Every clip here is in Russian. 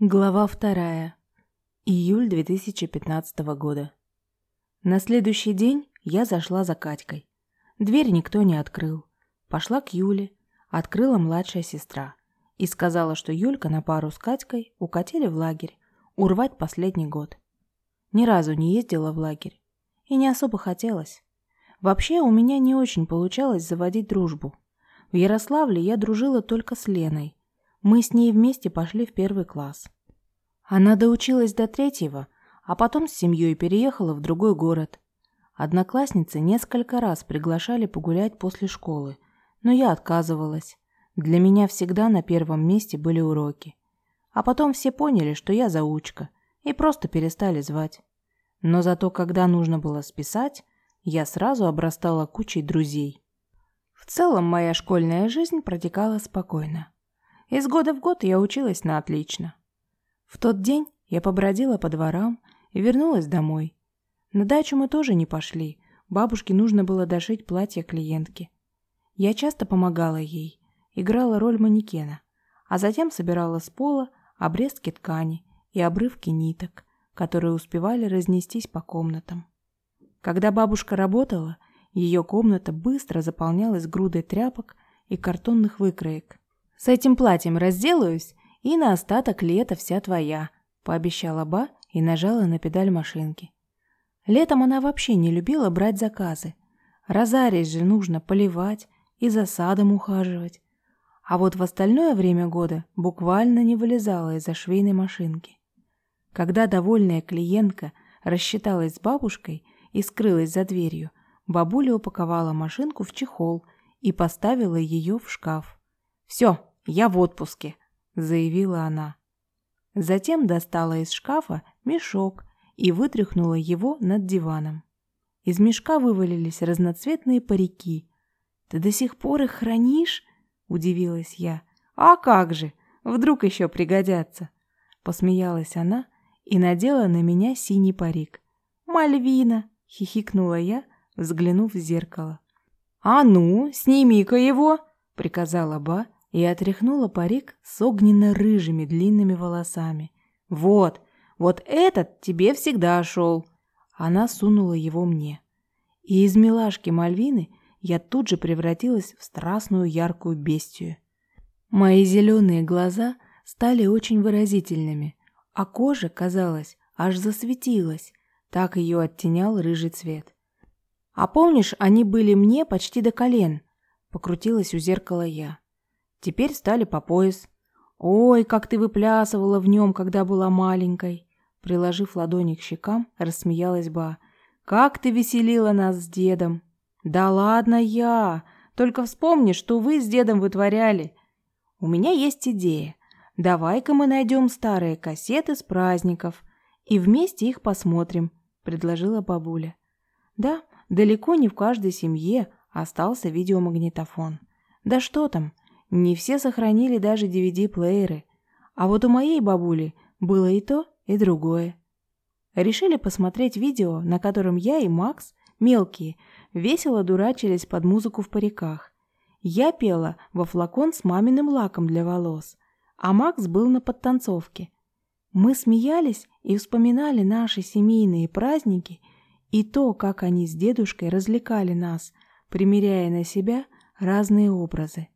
Глава вторая. Июль 2015 года. На следующий день я зашла за Катькой. Дверь никто не открыл. Пошла к Юле, открыла младшая сестра и сказала, что Юлька на пару с Катькой укатили в лагерь, урвать последний год. Ни разу не ездила в лагерь. И не особо хотелось. Вообще у меня не очень получалось заводить дружбу. В Ярославле я дружила только с Леной, мы с ней вместе пошли в первый класс. Она доучилась до третьего, а потом с семьей переехала в другой город. Одноклассницы несколько раз приглашали погулять после школы, но я отказывалась. Для меня всегда на первом месте были уроки. А потом все поняли, что я заучка, и просто перестали звать. Но зато, когда нужно было списать, я сразу обрастала кучей друзей. В целом, моя школьная жизнь протекала спокойно. Из года в год я училась на отлично. В тот день я побродила по дворам и вернулась домой. На дачу мы тоже не пошли. Бабушке нужно было дошить платье клиентки. Я часто помогала ей, играла роль манекена, а затем собирала с пола обрезки ткани и обрывки ниток, которые успевали разнестись по комнатам. Когда бабушка работала, ее комната быстро заполнялась грудой тряпок и картонных выкроек. С этим платьем разделаюсь, и на остаток лета вся твоя», — пообещала Ба и нажала на педаль машинки. Летом она вообще не любила брать заказы. Розарис же нужно поливать и за садом ухаживать. А вот в остальное время года буквально не вылезала из-за швейной машинки. Когда довольная клиентка рассчиталась с бабушкой и скрылась за дверью, бабуля упаковала машинку в чехол и поставила ее в шкаф. «Все, я в отпуске», — заявила она. Затем достала из шкафа мешок и вытряхнула его над диваном. Из мешка вывалились разноцветные парики. «Ты до сих пор их хранишь?» — удивилась я. «А как же! Вдруг еще пригодятся!» Посмеялась она и надела на меня синий парик. «Мальвина!» — хихикнула я, взглянув в зеркало. «А ну, сними-ка его!» — приказала Ба и отряхнула парик с огненно-рыжими длинными волосами. «Вот, вот этот тебе всегда шел!» Она сунула его мне. И из милашки Мальвины я тут же превратилась в страстную яркую бестию. Мои зеленые глаза стали очень выразительными, а кожа, казалось, аж засветилась, так ее оттенял рыжий цвет. «А помнишь, они были мне почти до колен?» — покрутилась у зеркала я. Теперь стали по пояс. Ой, как ты выплясывала в нем, когда была маленькой. Приложив ладони к щекам, рассмеялась Ба. Как ты веселила нас с дедом. Да ладно я. Только вспомни, что вы с дедом вытворяли. У меня есть идея. Давай-ка мы найдем старые кассеты с праздников и вместе их посмотрим, предложила бабуля. Да, далеко не в каждой семье остался видеомагнитофон. Да что там, не все сохранили даже DVD-плееры, а вот у моей бабули было и то, и другое. Решили посмотреть видео, на котором я и Макс, мелкие, весело дурачились под музыку в париках. Я пела во флакон с маминым лаком для волос, а Макс был на подтанцовке. Мы смеялись и вспоминали наши семейные праздники и то, как они с дедушкой развлекали нас, примеряя на себя разные образы.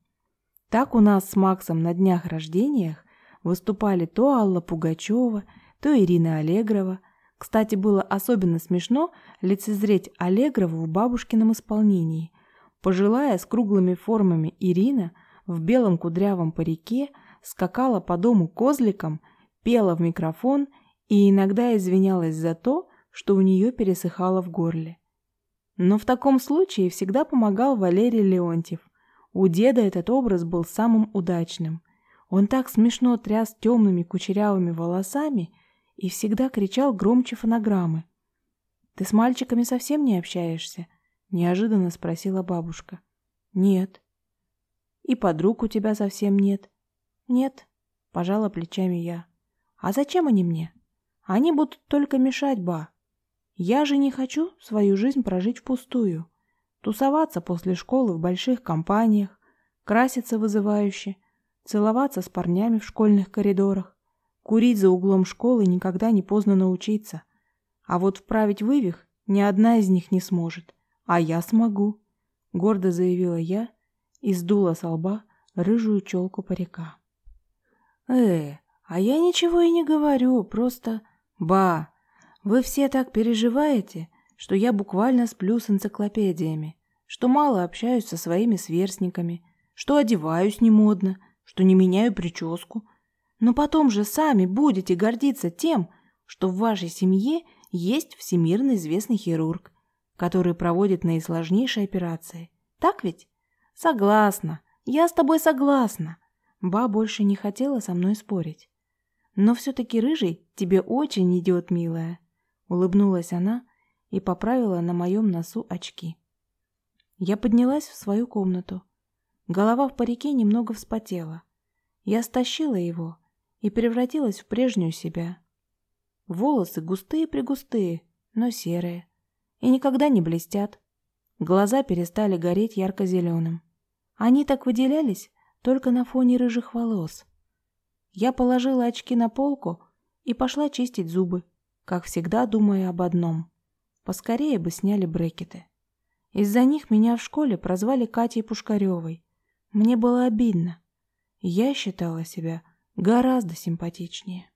Так у нас с Максом на днях рождениях выступали то Алла Пугачева, то Ирина Аллегрова. Кстати, было особенно смешно лицезреть Аллегрову в бабушкином исполнении. Пожилая с круглыми формами Ирина в белом кудрявом парике скакала по дому козликом, пела в микрофон и иногда извинялась за то, что у нее пересыхало в горле. Но в таком случае всегда помогал Валерий Леонтьев, у деда этот образ был самым удачным. Он так смешно тряс темными кучерявыми волосами и всегда кричал громче фонограммы. «Ты с мальчиками совсем не общаешься?» — неожиданно спросила бабушка. «Нет». «И подруг у тебя совсем нет?» «Нет», — пожала плечами я. «А зачем они мне? Они будут только мешать, ба. Я же не хочу свою жизнь прожить впустую тусоваться после школы в больших компаниях, краситься вызывающе, целоваться с парнями в школьных коридорах. Курить за углом школы никогда не поздно научиться. А вот вправить вывих ни одна из них не сможет. А я смогу, гордо заявила я и сдула со лба рыжую челку парика. Э, а я ничего и не говорю, просто... Ба, вы все так переживаете, что я буквально сплю с энциклопедиями, что мало общаюсь со своими сверстниками, что одеваюсь немодно, что не меняю прическу. Но потом же сами будете гордиться тем, что в вашей семье есть всемирно известный хирург, который проводит наисложнейшие операции. Так ведь? Согласна. Я с тобой согласна. Ба больше не хотела со мной спорить. Но все-таки рыжий тебе очень идет, милая. Улыбнулась она и поправила на моем носу очки. Я поднялась в свою комнату. Голова в парике немного вспотела. Я стащила его и превратилась в прежнюю себя. Волосы густые-пригустые, но серые. И никогда не блестят. Глаза перестали гореть ярко-зеленым. Они так выделялись только на фоне рыжих волос. Я положила очки на полку и пошла чистить зубы, как всегда думая об одном. Поскорее бы сняли брекеты. Из-за них меня в школе прозвали Катей Пушкаревой. Мне было обидно. Я считала себя гораздо симпатичнее.